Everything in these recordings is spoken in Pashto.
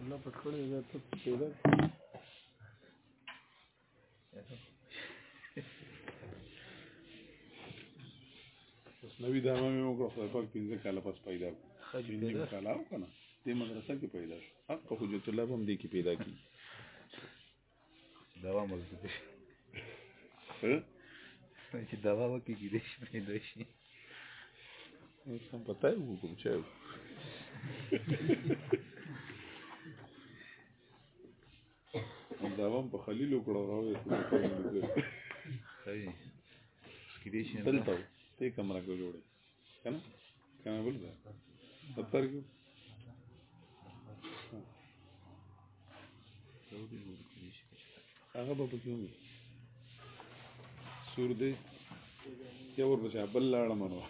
الله پټ کړی دا ته پیدا اوس نوی دا مې موږ خپل پاک پنځه کاله پس پیدا خجی پیدا کاله کنه دې مدرسه کې پیدا شو حق حجت الله هم دې کې پیدا کی دوام ورکړي چې دوا وکړي کې دې شي پیدا شي سم پتا یو کوم چې دوا په خلیل وکړو راوي خی سکیدې شي دلته ته کمره کو جوړه کنه کنه بل ده ستر کیو هغه به پکې وي سور دی یا ور بچا بل لاړه منو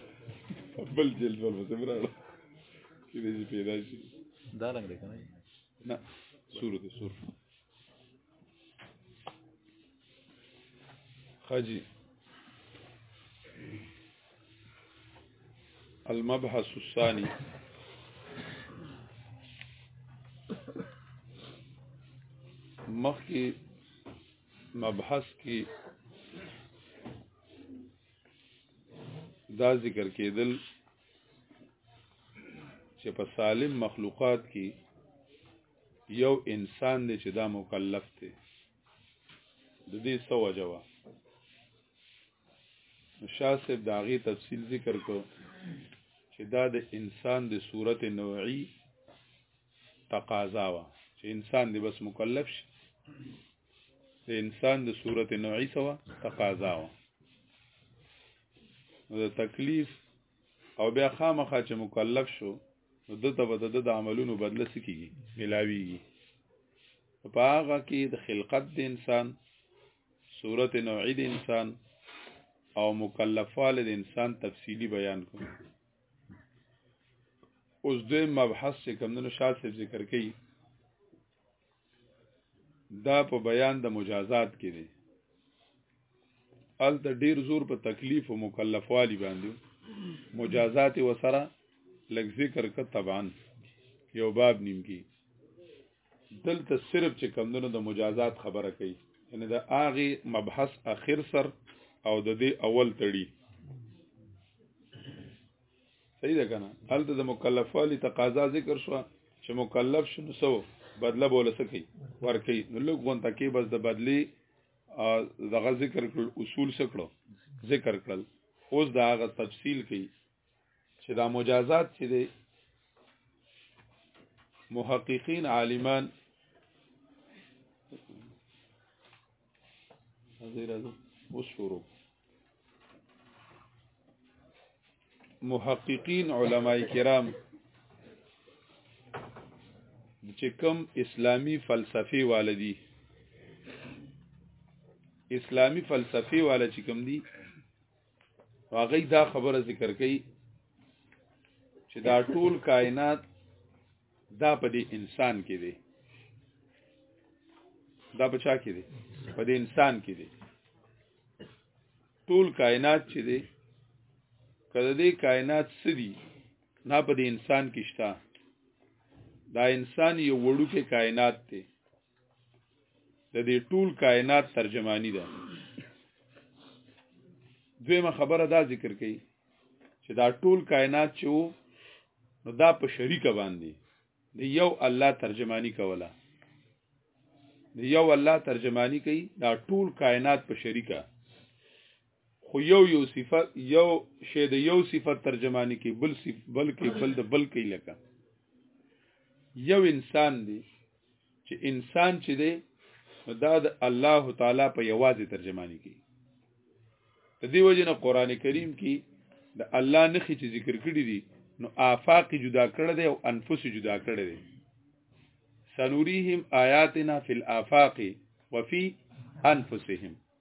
بل جیل ور بچا براړه کې دې پیدا شي دا لنګ دی کنه نه سور دی سور خجی المبحث الثاني مخکې مبحث کې دا ذکر کېدل چې په سالم مخلوقات کې یو انسان دی چې دا مکلف دی د دې څه وجه وه شاه صاحب د هغې تفصیل ذکر کو چې دا د انسان د صورت نوعی تقاضا وه چې انسان دی بس مکلف شي د انسان د صورت نوعی سوا تقاضا وه د تکلیف او بیا خامخا چې مکلف شو نو د ته به د عملونو بدله سکیږي ملاویږي په هغه کې د خلقت د انسان صورت نوعی د انسان او مکلفال د انسان تفصیلی بیان کوم اوس د مبحث چې کمونو شاسب ذکر کړي دا په بیان د مجازات کې دی ال ته ډیر زور په تکلیف او مکلفوالي باندې مجازات وسره لږ ذکر ک طبعا یو باب نیم کې دلته صرف چې کمندونو د مجازات خبره کوي یعنی د اغه مبحث اخر سر او د دې اول تړي صحیح ده کنه هلته د مکلف والی تقاضا ذکر شو چې مکلف شنو سو بدله بوله سکی ورکی نو لږ غون تکي بس د بدلی دغه ذکر کړ اصول سکړو ذکر کړل اوس دا غ تفصیل کوي چې دا مجازات چې دی محققین عالمان حضرت اوس شروع محققین علما کرام چې کوم اسلامی فلسفي والدي اسلامی فلسفي والا چې کوم دي هغه دا خبره ذکر کوي چې دا ټول کائنات دا په دې انسان کې دی دا په چا کې دی په دې انسان کې دی ټول کائنات چې دی کله دې کائنات سدي نه په دې انسان کې شته دا انسان یو وړوکی کائنات دی د دې ټول کائنات ترجمانی ده دویمه خبره دا ذکر کړي چې دا ټول کائنات چې وو نو دا په شریکه باندې د یو الله ترجمانی کوله د یو الله ترجمانی کوي دا ټول کائنات په شریکه خو یو یو صفت یو شی د یو صفت ترجمانی کوي بل صف بلکې بل د بل کوي لکه یو انسان دی چې انسان چې دی دا د الله تعالی په یوازې ترجمانی کوي د دې وجه نه قران کریم کې د الله نخې چې ذکر کړی دي نو آفاق جدا کړی دی او انفس جدا کړی دی سنوريهم آیاتنا فی الآفاق وفي انفسهم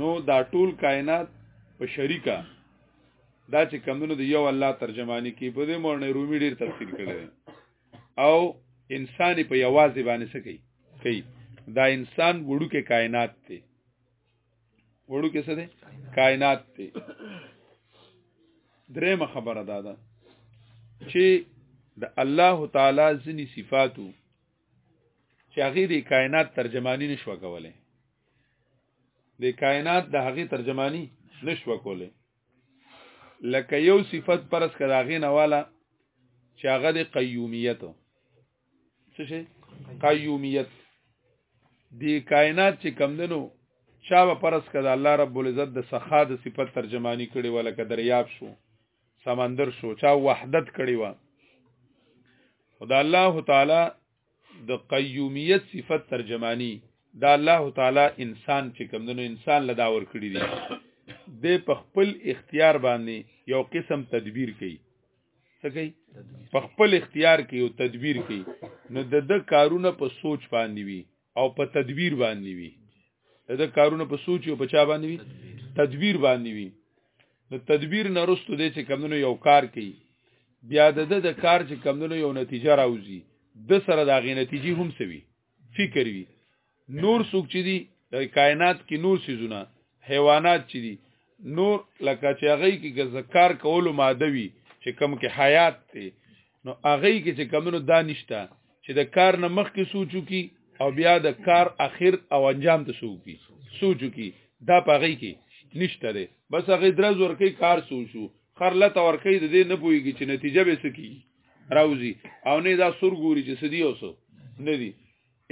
نو دا ټول کائنات په شریکه دا چې کمونو د یو الله ترجمانی کی په دې مورنه رومي ډیر تفصیل کړی او انسان په یوازې باندې سکی کوي دا انسان وړو کې کائنات دی وړو کې څه دی کائنات دی درېمه خبره دا ده چې د الله تعالی ځنی صفاتو چې هغه د کائنات ترجمانی نشو کولای د کائنات د هغه ترجمانی نشو کوله لکه یو صفت پرس کراغې نه والا چې هغه د قیومیت څه شي قیومیت د کائنات چې کم دنو چا به پرس کړه الله رب العزت د سخا د صفت ترجمانی کړي ولکه دریاب شو سمندر شو چا وحدت کړي و خدا الله تعالی د قیومیت صفت ترجمانی دا الله تعالی انسان چې کوم دنو انسان لدا ور کړی دی د په خپل اختیار باندې یو قسم تدبیر کوي څه کوي په خپل اختیار کې یو تدبیر کوي نو د د کارونه په سوچ باندې وي او په تدبیر باندې وي د کارونه په سوچ او په چا باندې وي تدبیر باندې وي نو تدبیر نه رستو دی چې کمونو یو کار کوي بیا د د کار چې کمونو یو نتیجه راوځي د سره د غي نتیجې هم سوي فکر وي نور څوک چې دي د کائنات کې نور سيزونه حیوانات چې دي نور لکه چې هغه کې ذکر کولو ماده وي چې کم کې حیات ته نو هغه کې چې کمونو دا نشته چې د کار نه مخکې سوچو کی او بیا د کار اخر او انجام ته سوچي سوچو کی دا پغې کې نشته ده بس هغه درز ورکی کار سوچو خرلت ورکی د دې نه پويږي چې نتیجه به سکی راوځي او نه دا سور ګوري چې سدي اوسو نه دي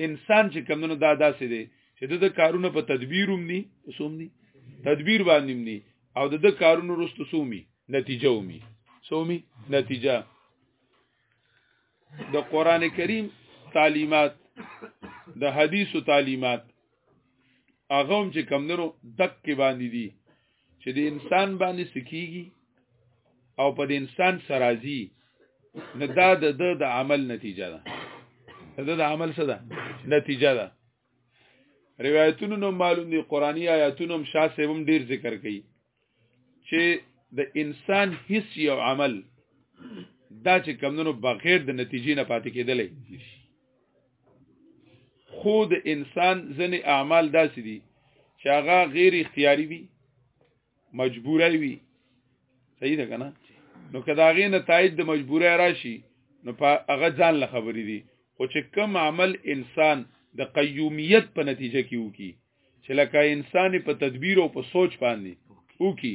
انسان چې کمونو دا داسې دی چې د کارونه په تدبیروم دي سوم دي تدبیر باندې دي او د کارونو رستو سومي نتیجه ومي سومي نتیجه د قران کریم تعلیمات د حدیثو تعلیمات هغه هم چې کمندرو دک کې باندې دي چې د انسان باندې سکیږي او په د انسان سرازي نه دا د د د عمل نتیجه ده دا د عمل څه ده نتیجه ده روایتونو نو معلوم دي قرآني آیاتونو هم شاه صاحب هم ډیر ذکر کوي چې د انسان هیڅ یو عمل دا چې کمونو بغیر د نتیجې نه پاتې کېدلی خود انسان ځنې اعمال داسې دي چې هغه غیر اختیاري وي مجبورای وي صحیح ده کنه نو کدا غي نتایج د مجبورای راشي نو په هغه ځان له خبرې دي خو چې کم عمل انسان د قیومیت په نتیجه کې وکي چې لکه انسان په تدبیر او په سوچ باندې وکي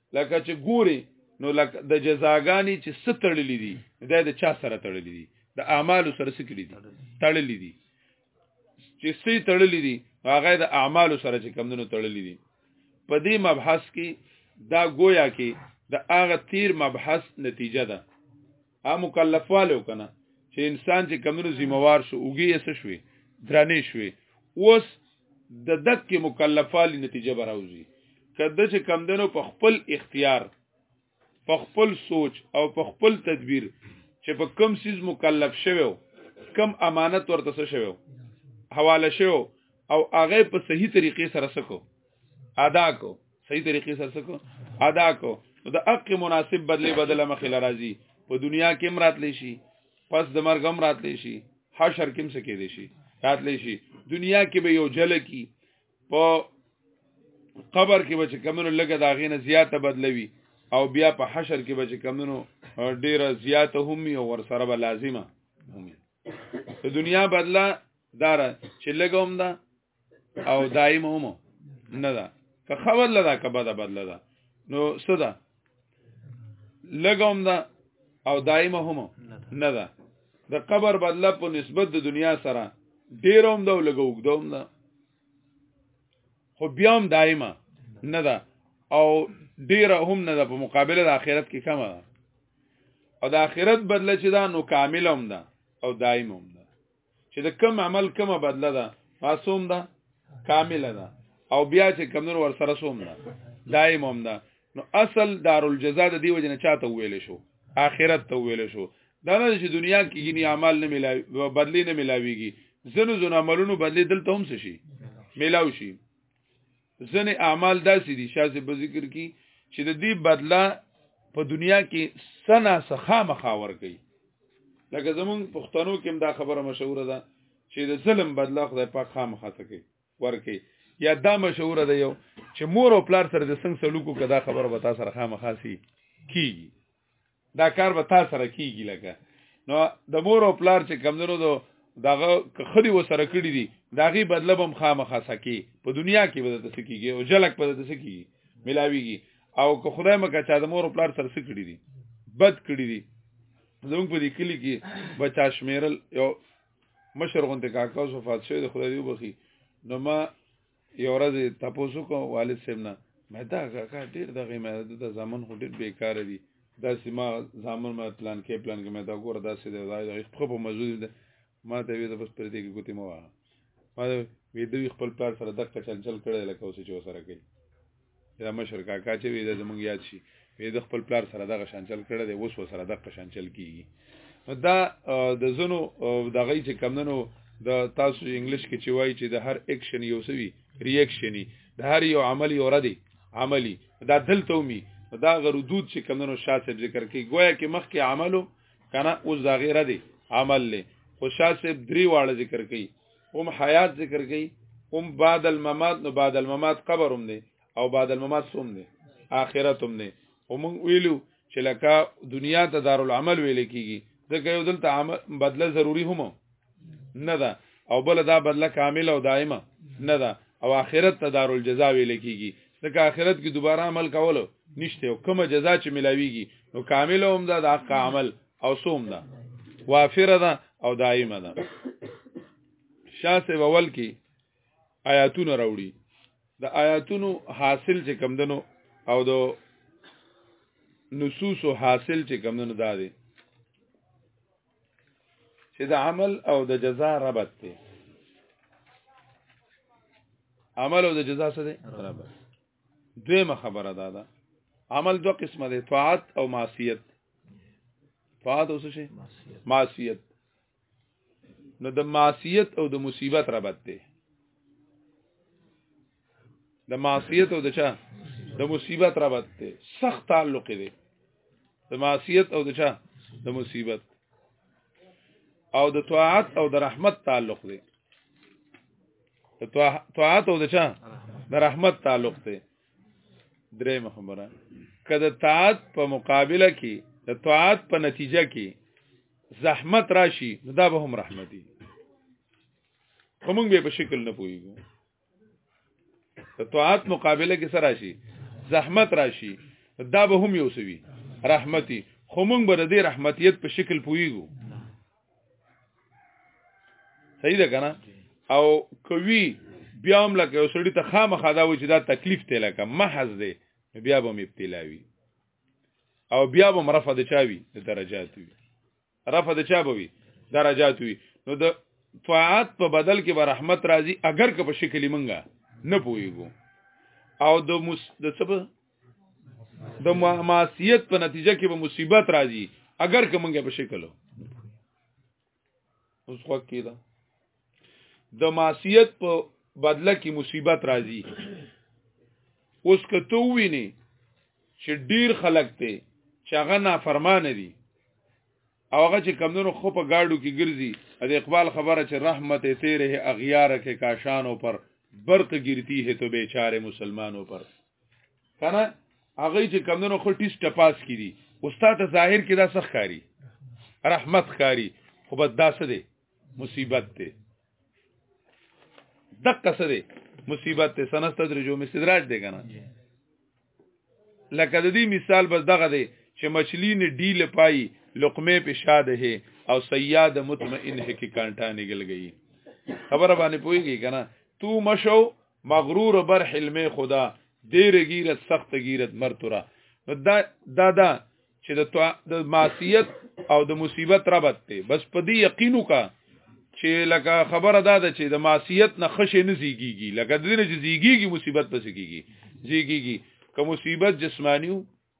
لکه چې ګوري نو لکه د جزاګانی چې ستړلې دي دا د چا سره تړلې دي د اعمال سره سکلې دي تړلې دي چې سې تړلې دي هغه د اعمال سره چې کمندونو تړلې دي په دې مبحث کې دا گویا کې د هغه تیر مبحث نتیجه ده ها مکلفوالو کنه چې انسان چې کمونو ذمہوار شو اوګي یې شوي درانه شوي اوس د دک مکلفالی نتیجه براوځي کده چې کمدنو په خپل اختیار په خپل سوچ او په خپل تدبیر چې په کم سیز مکلف شوو کم امانت ورته څه شوو حواله شوو او هغه په صحیح طریقې سره سکو ادا کو صحیح طریقې سره سکو ادا کو نو د حق مناسب بدلی بدل مخې لرازي په دنیا کې مرات لشي پس د مرګ مرات لشي حشر کې څه کې دي شي رات لشي دنیا کې به یو جل کی په قبر کې به چې کمنو لګه دا غینه زیاته بدلوي او بیا په حشر کې به چې کمنو ډیره زیاته هم او ور سره به لازمه هم د دنیا بدله دار چې لګوم دا او دایم هم نه ده که خبر لدا که بده بدله ده نو څه ده لګوم ده او دایم هم نه ده د قبر بدله په نسبت د دنیا سره ډیروم ده او لګوګدوم ده خو بیا هم دایمه نه ده او ډیره هم نه ده په مقابله د آخرت کې کمه ده او د آخرت بدله چې دا نو کامل هم ده او دایم هم ده چې د کم عمل کومه بدله ده معصوم ده کامل ده او بیا چې کمنور ور سره سوم ده دایم هم ده نو اصل دارالجزاء د دی وجنه چاته ویل شو آخرت ته ویل شو دا نه چې دنیا کې یعنی اعمال نه ملاوي بدلی نه ملاويږي زنو زنو عملونو بدلی دلته هم شي ملاوي شي ځنې اعمال داسې دي شاسې په ذکر کې چې د دې بدله په دنیا کې سنا سخا مخاور کوي لکه زمون پښتنو کې دا خبره مشهوره ده چې د ظلم بدله خدای پاک خامخا کوي ورکي یا دا مشهوره ده یو چې مور او پلار سره د څنګه سلوکو کدا خبره به تاسو سره خامخا سي کیږي دا کار به تاسو سره کیږي لکه نو د مور او پلار چې کمندونو دو داغه خدي وسره کړی دي داغي بدله بم خامخا سکی په دنیا کې بدلته سکیږي او جلک بدلته سکیږي ملاویږي او که خدای مکه چا د مور او پلار سره سکړي دي بد کړی دي زموږ په دې کلی کې بچا شمیرل یو مشر غونته کاکا وفات شوی د خدای دی وبخي نو ما یو ورځ تاسو کو والد صاحب نه مې دا کاکا ډیر دغه مې د زامن خو ډیر بیکار دي دا سیما زامن مې پلان کې پلان کې مې دا ګور دا سې دا خو په مزول دي ما ته وی د بس پر دې کې کوتي مو واه ما وی دوی خپل پلار سره دغه چل چل کړي لکه اوس چې وسره کوي دا مشر کاکا چې وی دا زمونږ یاد شي وی د خپل پلار سره دغه شانچل کړه دی اوس وسره دغه شانچل کیږي دا د زنو دغه چې کمندنو د تاسو انګلیش کې چې وایي چې د هر اکشن یو سوي ریاکشنی د هر یو عمل یو ردی عملی دا دلته ومي دا غردود چې کمندنو شاسب ذکر کوي گویا کې مخ کې عملو کنه اوس دا غیره دی عمل له خو شاسب درې واړه ذکر کوي هم حیات ذکر کوي هم بعد الممات نو بعد الممات قبر هم دی او بعد الممات سوم دی آخرت هم دی او موږ ویلو چې لکه دنیا ته دارالعمل ویل کیږي ځکه یو دلته عمل بدله ضروری هم نه ده او بل دا بدله کامله او دایمه نه ده او آخرت ته دارالجزا ویل کیږي ځکه آخرت کې دوباره عمل کولو نشته او کومه جزا چې ملاويږي نو کامل هم دا د حق عمل او سوم ده وافره ده او دایمه ده شاسه اول کې آیاتونه راوړي د آیاتونو حاصل چې کمدنو او د نصوص حاصل چې کمدنو دا دی چې د عمل او د جزا ربط دی عمل او د جزا سره ربط دویمه خبره دا ده عمل دو قسمه ده طاعت او معصیت طاعت او څه شي معصیت نو د معصیت او د مصیبت ربط دی د معصیت او د چا د مصیبت ربط دی سخت تعلق دی د معصیت او د چا د مصیبت او د طاعت او د رحمت تعلق دی طاعت او د چا د رحمت تعلق ته درې خبره کله طاعت په مقابله کې د طاعت په نتیجه کې زحمت راشي نو دا به هم رحمتي کومنګ به په شکل نه پويګو د طاعت مقابله کې سره راشي زحمت راشي دا به هم یو سوي رحمتي خو مونږ به د رحمتیت په شکل پويګو صحیح ده کنه او کوي بیا هم لکه یو سړی ته خامخا دا وي چې دا تکلیف ته لکه محض دی بیا به مبتلا وي او بیا به مرفه د چاوي د درجات وي رفه د چا به وي درجات وي نو د طاعت په بدل کې به رحمت راځي اگر که په شکل منګه نه پويګو او د مس د سبب د معصیت په نتیجه کې به مصیبت راځي اگر که مونږه په شکل اوس خو کېده د معصیت په بدله کې مصیبت راځي اوس که ته ویني چې ډیر خلک ته چې هغه نافرمان دي او هغه چې کمونو خو په گاډو کې ګرځي د اقبال خبره چې رحمت تیره اغیار کې کاشانو پر برق گرتی ہے تو بیچاره مسلمانوں پر کنه هغه چې کمندونو خو ټیس ټپاس کړي استاد ظاهر کې دا سخ کاری رحمت کاری خو بس دا څه دی مصیبت دی دقه څه دی مصیبت ته سنست درجو مستدراج دی کنه لکه د دې مثال بس دغه دی چې مچلی نه ډیل پای لقمه په شاده هي او سیاد مطمئن هي کې کانټا نګل گئی خبره باندې پويږي کنه تو مشو مغرور بر حلم خدا دیر غیرت سخت غیرت مرتورا دا دا دا چې د د معصیت او د مصیبت ربط ته بس په دې یقینو کا چې لکه خبره دا ده چې د معصیت نه خشه نه زیږیږي لکه د دې نه چې زیږیږي مصیبت پس کیږي زیږیږي که مصیبت جسمانیو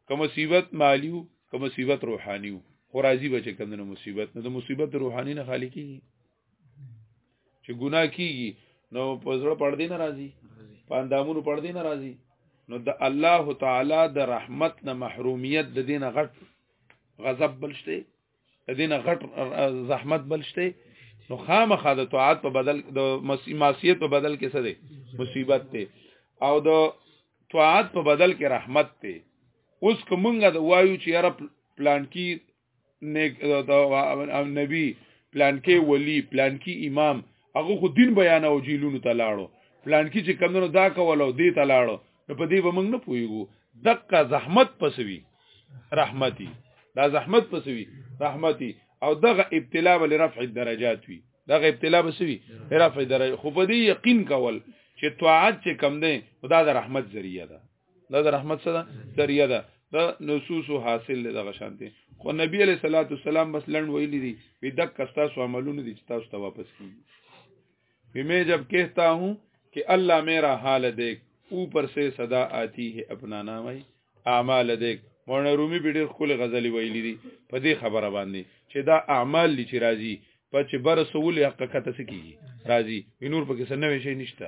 که مصیبت مالیو که مصیبت روحانیو خو راضی به چې کمنو مصیبت نو د مصیبت روحانی نه خالی کیږي چې ګناه کیږي نو په زړه پړ دی ناراضي په اندامونو پړ دی ناراضي نو د الله تعالی د رحمت نه محرومیت د دینه غټ غضب بلشته د دین غټ زحمت بلشته نو خامخا د طاعت په بدل د معصیت په بدل کې څه دی مصیبت دی او د طاعت په بدل کې رحمت دی اوس کومګه د وایو چې یاره پلان کې نیک د نبی پلان کې ولی پلان کې امام هغه خو دین بیان او جیلونو ته لاړو پلان کې چې کمونو دا کول او دې ته لاړو نو په دې به موږ نه پويګو دقه زحمت پسوي رحمتي دا زحمت پسوي رحمتي او دغه ابتلا ول رفع الدرجات وي دغه ابتلا بسوي رفع درجه خو په دې یقین کول چې طاعت چې کم ده خدا د رحمت ذریعہ ده دا د رحمت سره ذریعہ ده دا نصوص حاصل ده غشانته خو نبی علیہ الصلوۃ والسلام بس لند ویلی دی وی دک کستا سو عملونه دي چې تاسو ته واپس کیږي وی مې جب کہتا ہوں کہ اللہ میرا حال دیکھ اوپر سے صدا آتی ہے اپنا نام ہے اعمال دیکھ مولانا رومي په ډېر خپل غزل ویلي دي په دې خبره باندې چې دا اعمال لچ راځي په چې بر سوول حقیقت سکیږي راځي نور په کې سنوي شي نشته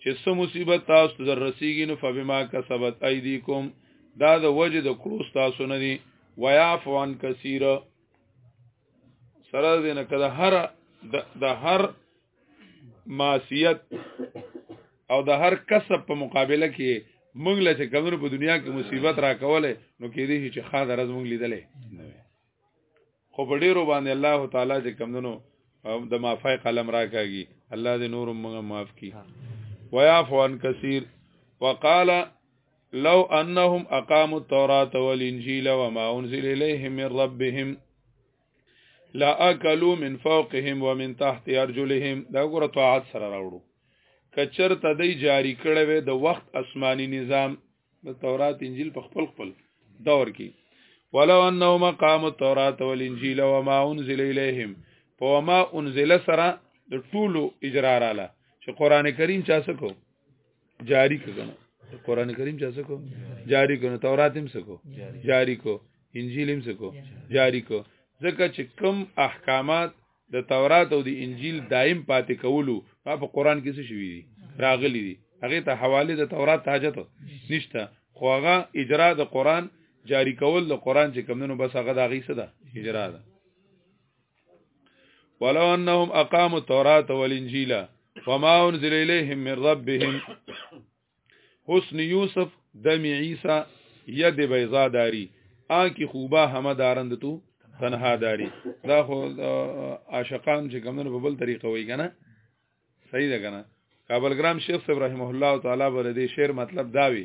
چې سم مصیبت تاسو ته رسیږي نو فبما کسبت ایدیکم دا د وجه د کړو تاسو نه دی ويعفو عن كثير سره دینه کده هر د هر معصیت او د هر کسب په مقابله کې مونږ له کمنو په دنیا کې مصیبت را کوله نو کې دي چې خاله راز مونږ لیدلې خو په ډیرو باندې الله تعالی چې کمندنو د معافی قلم راکاږي الله دې نور موږ معاف کړي ويعفو عن كثير وقال لو انهم اقاموا التوراة والانجيل وما انزل اليهم من ربهم لاكلوا من فوقهم ومن تحت ارجلهم دا ګره طاعت سره راوړو کچر ته دی جاری کړه وې د وخت آسماني نظام د تورات انجیل په خپل خپل دور کې ولو انه مقام التوراۃ والانجیل وما انزل الیہم په وما انزل سره د ټولو اجرا رااله چې قران کریم چا سکو جاری کړه قران کریم چا سکو جاری کړه تورات هم سکو جاری کو انجیل هم سکو جاری کو ځکه چې کم احکامات د تورات او د انجیل دایم پاتې کولو په قران کې څه شوی دی راغلی دی هغه ته حواله د تورات حاجت نشته خو هغه اجرا د قران جاری کول د قران چې کمونو بس هغه د غیسه ده اجرا ده ولو انهم اقاموا التوراة والانجيل وما انزل اليهم من ربهم حسن یوسف دم عیسی ید بیضا داری آنکی خوبا همه دارند تو تنها داری دا خو عاشقان چې کومنه په بل طریقه وای کنه صحیح ده کنه کابل ګرام شیخ صاحب رحم الله تعالی بر دې شعر مطلب داوي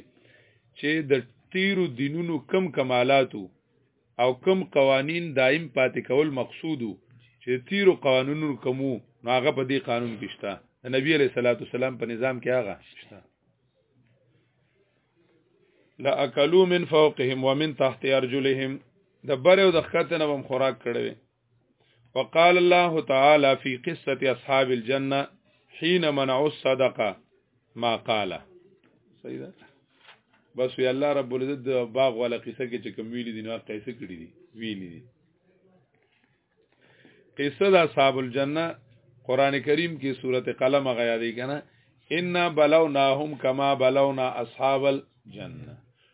چې د تیرو دینونو کم کمالاتو او کم قوانین دایم پاتې کول مقصودو چې تیرو قانونو کومو نو هغه په دې قانون کې شته د نبی علیہ الصلوۃ والسلام په نظام کې هغه شته لا اکلوا من فوقهم ومن تحت ارجلهم د بره او د خطه نوم خوراک کړي وقال الله تعالى في قصة أصحاب الجنة حين منعوا الصدقة ما قال صحیح ده بس وی الله رب العزت د باغ ولا قصه کې چې کوم ویلي دي نو قصه کړی دي ویلي دي قصه د اصحاب الجنه قران کریم کې سورته قلم غیا دی کنه ان بلوناهم کما بلونا اصحاب الجنه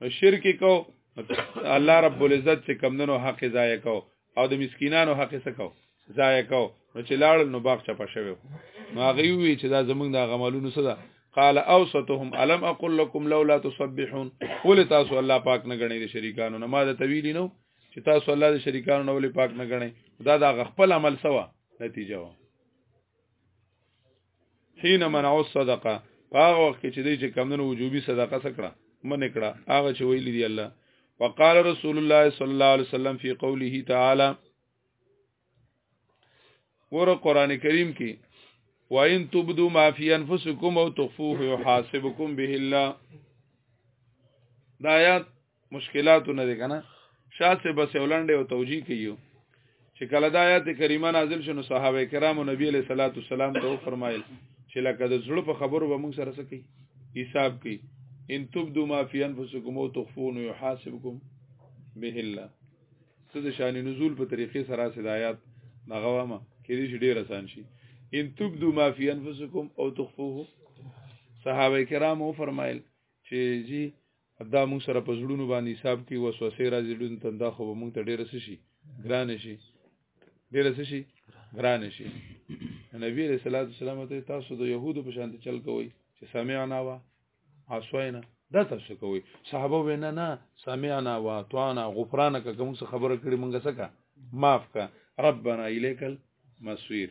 نو شرک کو الله رب العزت چې کمندونو حق ضایع کو او د مسکینانو حق څه کو ضایع کو نو چې لاړ نو باغ چپه شوی نو هغه وی چې دا زمونږ د غملونو څه ده قال اوسطهم الم اقول لكم لولا تسبحون ول تاسو الله پاک نه غنی د شریکانو نه ما د طویل نو چې تاسو الله د شریکانو نه ول پاک نه غنی دا د خپل عمل سوا نتیجه وا حين منعو الصدقه هغه وخت چې دی چې کمندونو وجوبي صدقه سکړه من کړه هغه چې ویل دی الله وقال رسول الله صلی الله علیه وسلم فی قوله تعالی ور قران کریم کې وَإِن تُبْدُوا مَا فِي أَنفُسِكُمْ أَوْ تُخْفُوهُ يُحَاسِبْكُم بِهِ اللَّهُ دا آیات مشکلاتو نه دی کنه شاسه بس ولنډه او توجیه کیو چې کله د آیات کریمه نازل شنو صحابه کرامو نبی علیہ الصلوۃ والسلام ته فرمایل چې لکه د زړه په خبرو به موږ سره سکی حساب کی ان تبدو ما فی انفسکم او تخفون یحاسبکم به الله څه د شان نزول په طریقې سره سید آیات دغه وامه کې دې ډیر آسان شي ان تبدو ما فی انفسکم او تخفوه صحابه کرامو فرمایل چې جی دا موږ سره په زړونو باندې حساب کې وسوسه راځي لون تندا خو موږ ته ډېر څه شي ګران شي ډېر څه شي ګران شي نبی رسول الله صلی الله علیه تاسو د يهودو په شان چل کوئ چې سمعنا وا عصینا دا تاسو کوئ صحابه وینا نه سمعنا وا طعنا غفرانک کوم څه خبره کړې مونږه سکه معاف کا ربنا الیکل مسویر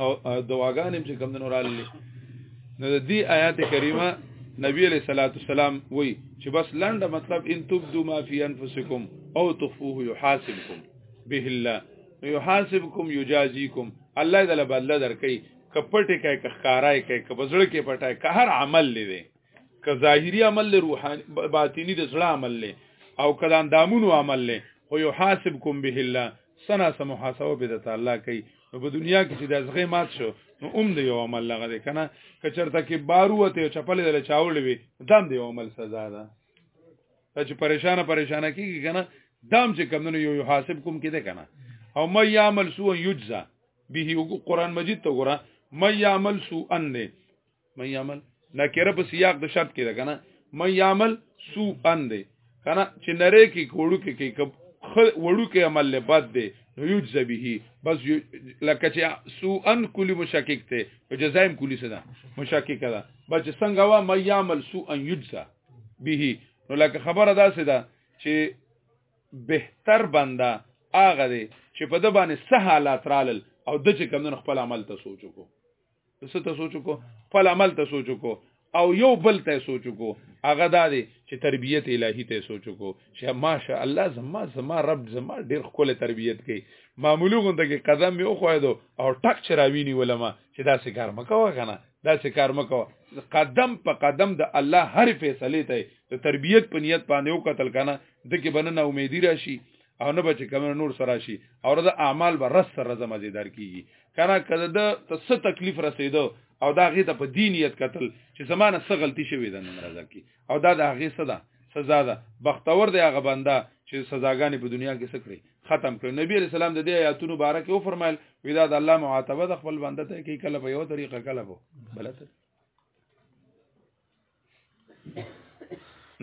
او دواګانې چې کوم نور علي نو د دې آیات کریمه نبی علیہ الصلوۃ والسلام وی چې بس لنډه مطلب ان تبدو ما فی انفسکم او تخفوه یحاسبکم به الله یحاسبکم یجازیکم الله دې له بدله درکې کپټه کې کخکارای کې کبزړه کې پټای که هر عمل لري که ظاهری عمل لري روحاني باطینی د زړه عمل لري او کله اندامونو عمل لري خو یحاسبکم به الله سنا سم محاسبه به د تعالی کوي نو په دنیا کې چې د ازغه مات شو نو اوم دی یو عمل لغه دی کنه کچرته کې بارو ته چپل دل چاول وي دام دی عمل سزا ده چې پریشان پریشان کیږي کنه دام چې کم نو یو حاسب کوم کې ده کنه او مې یعمل سو یجزا به قرآن مجید ته ګوره مې یعمل سو ان نه من يعمل نکره په سیاق د شرط کې ده کنه من يعمل سو ان دی کنه چې نری کې کوړو کې کې کب وړو کې عمل له بد دی نو یوج زبیه بس لکه چې سو ان کلی مشکک ته په جزایم کلی صدا مشکک ده بس څنګه وا من يعمل سو ان یجزا به نو لکه خبره ده سدا چې بهتر بنده اغه دی چې په د باندې سه حالات رالل او د چې کمن خپل عمل ته سوچو کو څه ته سوچ کو خپل عمل ته سوچ کو او یو بل ته سوچ کو هغه دا دی چې تربیت الهی ته سوچ کو چې ماشا الله زما زما رب زما ډیر خپل تربیت کوي معمولی غونډه کې قدم یو خویدو او ټک چراوینی ولما چې دا څه کار مکوه کنه دا څه کار مکوه قدم په قدم د الله هر فیصله ته د تربیت په نیت باندې وکتل کنه د کې بننه امیدی راشي او نه بچ کمر نور سره شي او د اعمال به رس سره زمزیدار کیږي کنه کله د څه تکلیف رسیدو او دا غي ته په دینیت قتل چې زمانه څه غلطي شوې ده نن راځه کی او دا د هغه څه ده سزا ده بختور دی هغه بنده چې سزاګانې په دنیا کې سکړي ختم کړي نبی علیہ السلام د دې آیاتونو باره کې و فرمایل ودا د الله معاتبه د خپل بنده ته کې کله په یو طریقه کله په بلته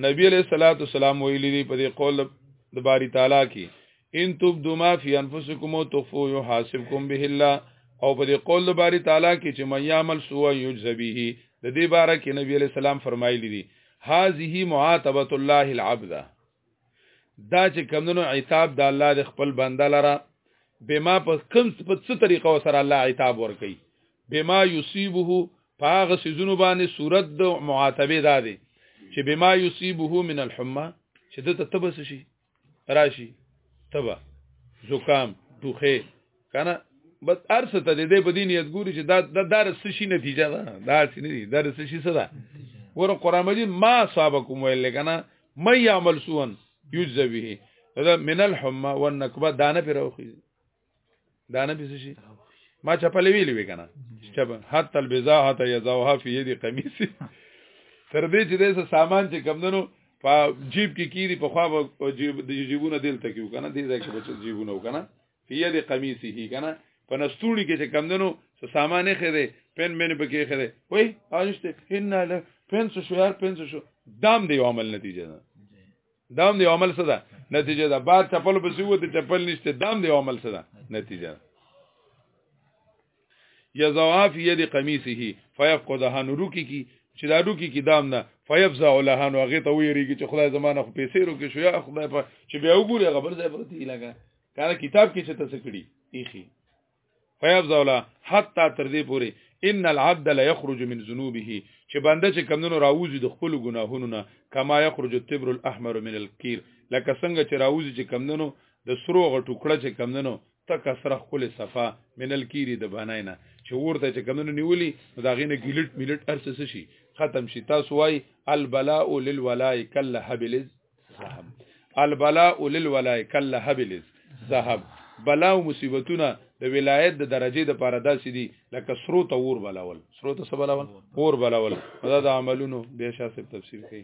نبی علیہ الصلوۃ والسلام ویلي دی په دې قول د باری تعالی کې ان تبدو ما فی انفسکم تخفو یحاسبکم به الله او په دې قول د باری تعالی کې چې من یعمل سوء یجز به د دې باره کې نبی علیہ السلام فرمایلی دی هذه معاتبه الله العبد دا چې کمونو عتاب د الله د خپل بنده لره بما په کوم په څه طریقه سره الله عتاب ور کوي بما یصيبه پاغه سيزونو باندې صورت د معاتبه ده دي چې بما یصيبه من الحمى چې د تبس شي راشي تبا زکام ټوخه کنه بس ارسه ته دې په دې نیت ګوري چې دا د درس شي نتیجه ده دا څه نه دي درس شي څه ده ور قران مجید ما صاحبکم ویل کنه مې عمل سوون یجزا به دا من الحمى والنكبه دانه پر اوخی دانه به شي ما چپلې ویلې وی کنه چپ حتی البزا حتی یزاوها فی یدی قمیص تر دې چې دې سامان چې کمندنو په جیب کې کیری په خوا جیب د جیبونه دلته کیو کنه دې ځای کې بچ جیبونه وکنه فيه دي قميصه کنه په نستوړي کې چې کمندنو څه سامان یې خره پن مې نه پکې خره وای آجسته ان له پن څه شو یار پن څه شو دام دی عمل نتیجه ده دام دی عمل څه ده نتیجه ده بعد چپل په سیو ته چپل نشته دام دی عمل څه ده نتیجه ده یزوا فی ید قمیصه فیفقدها نروکی کی چې دا روکی کی دام نه فیفزع لها نو هغه ته ویریږي چې خدای زمانه خو پیسې روکې شو یا خدای په چې بیا وګوري هغه بل ځای پرتی لګا کار کتاب کې چې تاسو کړی ایخي فیاض زولا حتا تر دې پوري ان العبد لا يخرج من ذنوبه چې بنده چې کمونو راوځي د خپل ګناهونو نه کما يخرج التبر الاحمر من الكير لکه څنګه چې راوځي چې کمونو د سرو غ ټوکړه چې کمونو تک سره خپل صفه من الكير د بناینه چې ورته چې کمونو نیولی دا غینه ګلټ ملټ ارسس شي ختم شي تاسو وای البلاء للولاء کله حبلز صاحب البلاء للولاء کله هبلز صاحب بلا او مصیبتونه د ولایت د درجه د پاره داسې دي لکه سرو ته ور بلاول سرو ته سبلاول ور بلاول دا د عملونو به شاسب تفصیل کوي